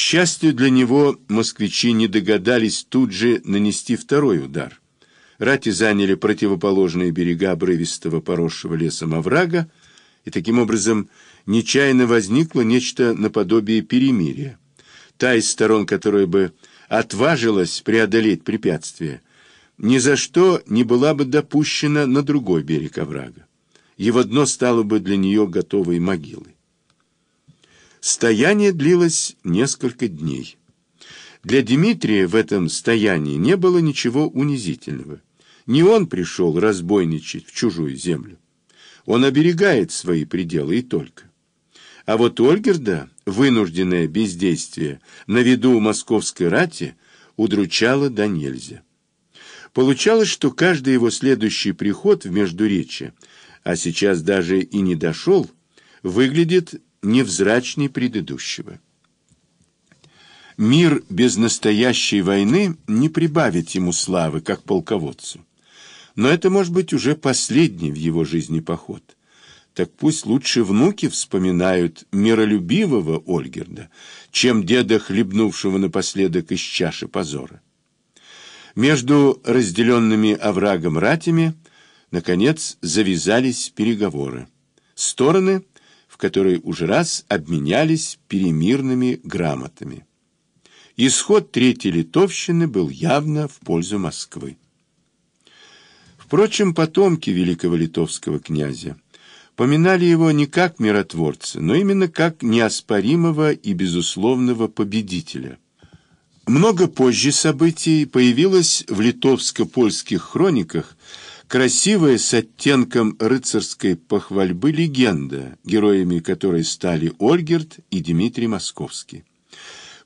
счастью для него, москвичи не догадались тут же нанести второй удар. Рати заняли противоположные берега обрывистого поросшего лесом оврага, и таким образом нечаянно возникло нечто наподобие перемирия. Та из сторон, которая бы отважилась преодолеть препятствие, ни за что не была бы допущена на другой берег оврага. Его дно стало бы для нее готовой могилой. Стояние длилось несколько дней. Для Дмитрия в этом стоянии не было ничего унизительного. Не он пришел разбойничать в чужую землю. Он оберегает свои пределы и только. А вот Ольгерда, вынужденное бездействие на виду московской рати, удручало до нельзя. Получалось, что каждый его следующий приход в Междуречье, а сейчас даже и не дошел, выглядит невзрачней предыдущего. Мир без настоящей войны не прибавит ему славы, как полководцу. Но это может быть уже последний в его жизни поход. Так пусть лучше внуки вспоминают миролюбивого Ольгерда, чем деда, хлебнувшего напоследок из чаши позора. Между разделенными оврагом ратями, наконец, завязались переговоры. Стороны, которые уже раз обменялись перемирными грамотами. Исход Третьей Литовщины был явно в пользу Москвы. Впрочем, потомки великого литовского князя поминали его не как миротворца, но именно как неоспоримого и безусловного победителя. Много позже событий появилась в литовско-польских хрониках красивая с оттенком рыцарской похвальбы легенда, героями которой стали Ольгерт и Дмитрий Московский.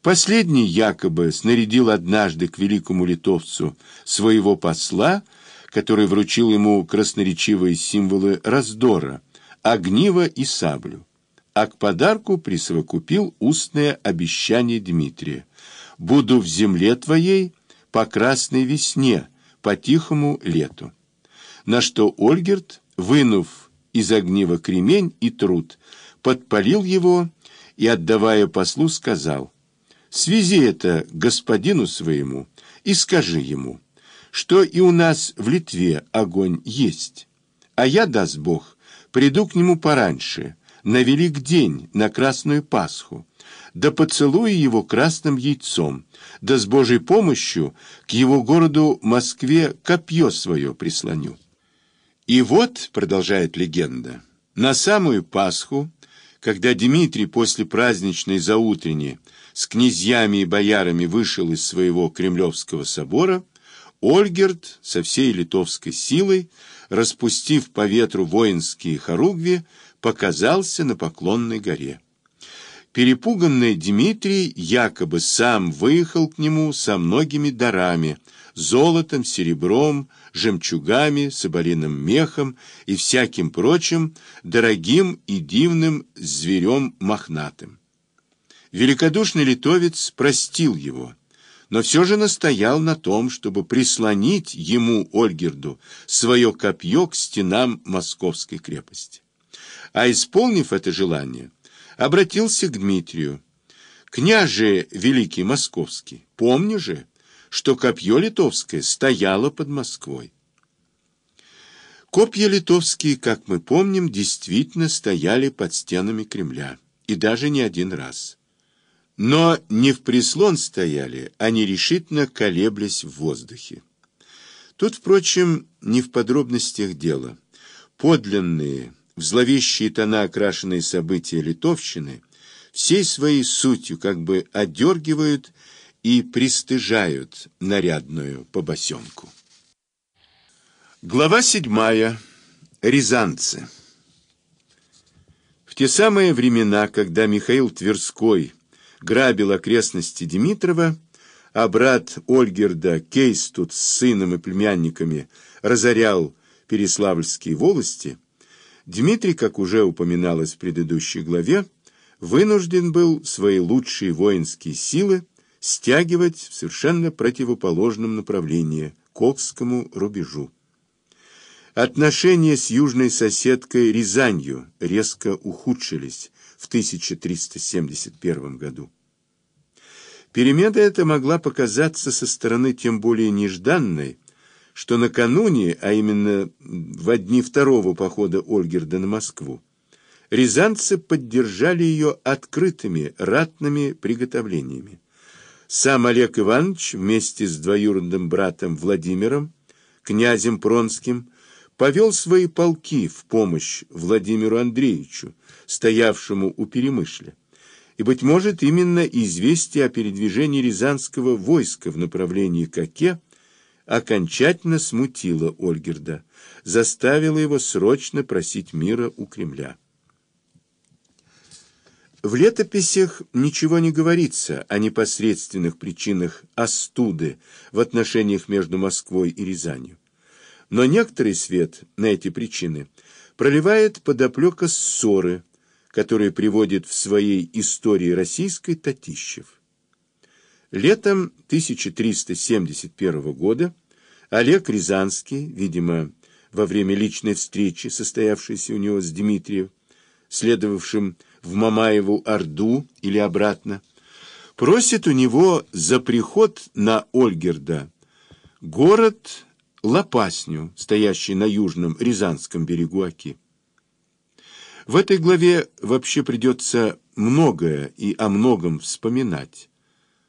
Последний якобы снарядил однажды к великому литовцу своего посла, который вручил ему красноречивые символы раздора, огниво и саблю, а к подарку присовокупил устное обещание Дмитрия «Буду в земле твоей по красной весне, по тихому лету». На что Ольгерт, вынув из огнива кремень и труд, подпалил его и, отдавая послу, сказал «Свези это господину своему и скажи ему» что и у нас в Литве огонь есть. А я, даст Бог, приду к нему пораньше, на Велик день, на Красную Пасху, да поцелую его красным яйцом, да с Божьей помощью к его городу Москве копье свое прислоню. И вот, продолжает легенда, на самую Пасху, когда Дмитрий после праздничной заутренни с князьями и боярами вышел из своего Кремлевского собора, Ольгерт со всей литовской силой, распустив по ветру воинские хоругви, показался на Поклонной горе. Перепуганный Дмитрий якобы сам выехал к нему со многими дарами, золотом, серебром, жемчугами, соболиным мехом и всяким прочим дорогим и дивным зверем мохнатым. Великодушный литовец простил его но все же настоял на том, чтобы прислонить ему, Ольгерду, свое копье к стенам московской крепости. А исполнив это желание, обратился к Дмитрию. «Княже Великий Московский, помни же, что копье литовское стояло под Москвой». Копья литовские, как мы помним, действительно стояли под стенами Кремля, и даже не один раз. Но не в прислон стояли, они решительно колеблись в воздухе. Тут, впрочем, не в подробностях дело. Подлинные, в зловещие тона окрашенные события литовщины всей своей сутью как бы одергивают и пристыжают нарядную побосенку. Глава седьмая. Рязанцы. В те самые времена, когда Михаил Тверской грабил окрестности Димитрова, а брат Ольгерда Кейс тут с сыном и племянниками разорял Переславльские волости, Дмитрий, как уже упоминалось в предыдущей главе, вынужден был свои лучшие воинские силы стягивать в совершенно противоположном направлении, к рубежу. Отношения с южной соседкой Рязанью резко ухудшились в 1371 году. Перемена эта могла показаться со стороны тем более нежданной, что накануне, а именно в дни второго похода Ольгерда на Москву, рязанцы поддержали ее открытыми ратными приготовлениями. Сам Олег Иванович вместе с двоюродным братом Владимиром, князем Пронским, повел свои полки в помощь Владимиру Андреевичу, стоявшему у Перемышля. И, быть может, именно известие о передвижении рязанского войска в направлении Коке окончательно смутило Ольгерда, заставило его срочно просить мира у Кремля. В летописях ничего не говорится о непосредственных причинах остуды в отношениях между Москвой и Рязанью. Но некоторый свет на эти причины проливает подоплека ссоры, которые приводит в своей истории российской Татищев. Летом 1371 года Олег Рязанский, видимо, во время личной встречи, состоявшейся у него с Дмитрием, следовавшим в Мамаеву Орду или обратно, просит у него за приход на Ольгерда город Лопасню, стоящий на южном Рязанском берегу Оки. В этой главе вообще придется многое и о многом вспоминать.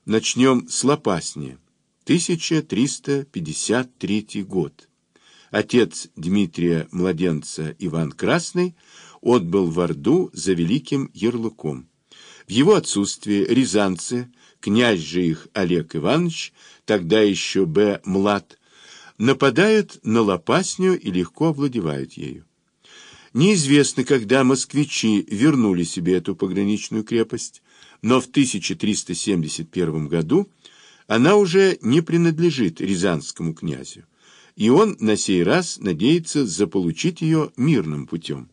Начнем с Лопасни, 1353 год. Отец Дмитрия Младенца Иван Красный отбыл в Орду за великим ярлыком. В его отсутствие рязанцы, князь же их Олег Иванович, тогда еще Б. Млад, нападают на Лопасню и легко овладевают ею. Неизвестно, когда москвичи вернули себе эту пограничную крепость, но в 1371 году она уже не принадлежит рязанскому князю, и он на сей раз надеется заполучить ее мирным путем.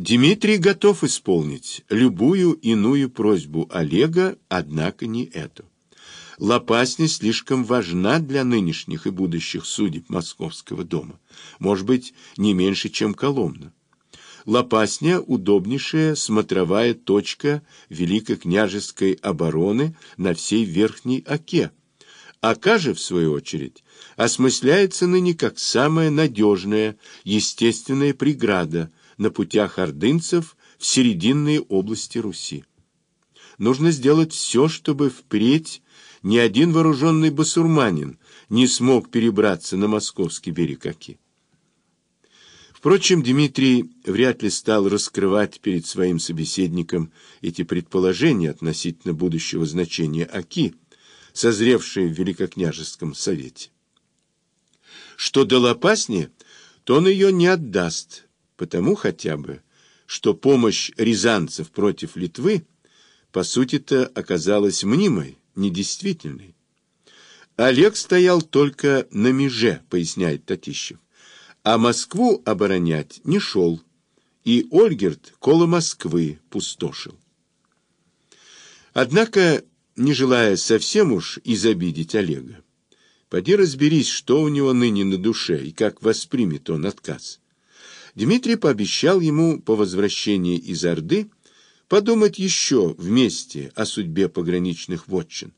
Дмитрий готов исполнить любую иную просьбу Олега, однако не эту. Лопасня слишком важна для нынешних и будущих судеб Московского дома, может быть, не меньше, чем Коломна. Лопасня – удобнейшая смотровая точка великокняжеской обороны на всей Верхней Оке. Ока же, в свою очередь, осмысляется ныне как самая надежная, естественная преграда на путях ордынцев в серединные области Руси. Нужно сделать все, чтобы впредь ни один вооруженный басурманин не смог перебраться на московский берег Оки. Впрочем, Дмитрий вряд ли стал раскрывать перед своим собеседником эти предположения относительно будущего значения Оки, созревшие в Великокняжеском совете. Что до Лопасни, то он ее не отдаст, потому хотя бы, что помощь рязанцев против Литвы, по сути-то, оказалась мнимой, недействительной. Олег стоял только на меже, поясняет Татищев а Москву оборонять не шел, и Ольгерт коло Москвы пустошил. Однако, не желая совсем уж изобидеть Олега, поди разберись, что у него ныне на душе и как воспримет он отказ. Дмитрий пообещал ему по возвращении из Орды подумать еще вместе о судьбе пограничных вотчин,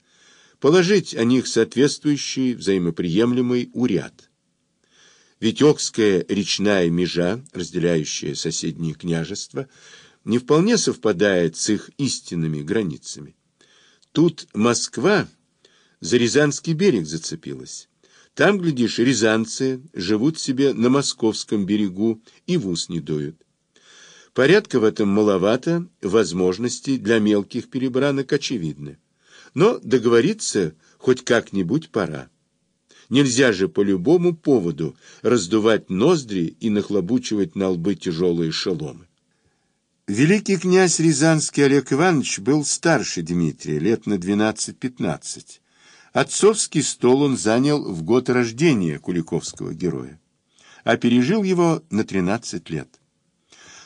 положить о них соответствующий взаимоприемлемый уряд. Ведь Окская речная межа, разделяющая соседние княжества, не вполне совпадает с их истинными границами. Тут Москва за Рязанский берег зацепилась. Там, глядишь, рязанцы живут себе на московском берегу и в ус не дуют. Порядка в этом маловато, возможностей для мелких перебранок очевидны. Но договориться хоть как-нибудь пора. Нельзя же по любому поводу раздувать ноздри и нахлобучивать на лбы тяжелые шеломы. Великий князь Рязанский Олег Иванович был старше Дмитрия, лет на 12-15. Отцовский стол он занял в год рождения Куликовского героя, а пережил его на 13 лет.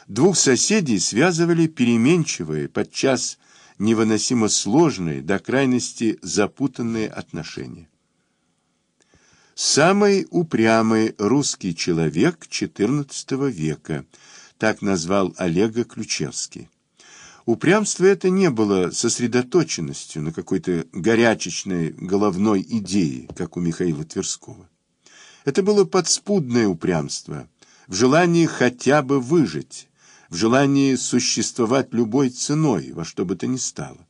Двух соседей связывали переменчивые, подчас невыносимо сложные, до крайности запутанные отношения. Самый упрямый русский человек XIV века, так назвал Олега Ключевский. Упрямство это не было сосредоточенностью на какой-то горячечной головной идее, как у Михаила Тверского. Это было подспудное упрямство, в желании хотя бы выжить, в желании существовать любой ценой, во что бы то ни стало.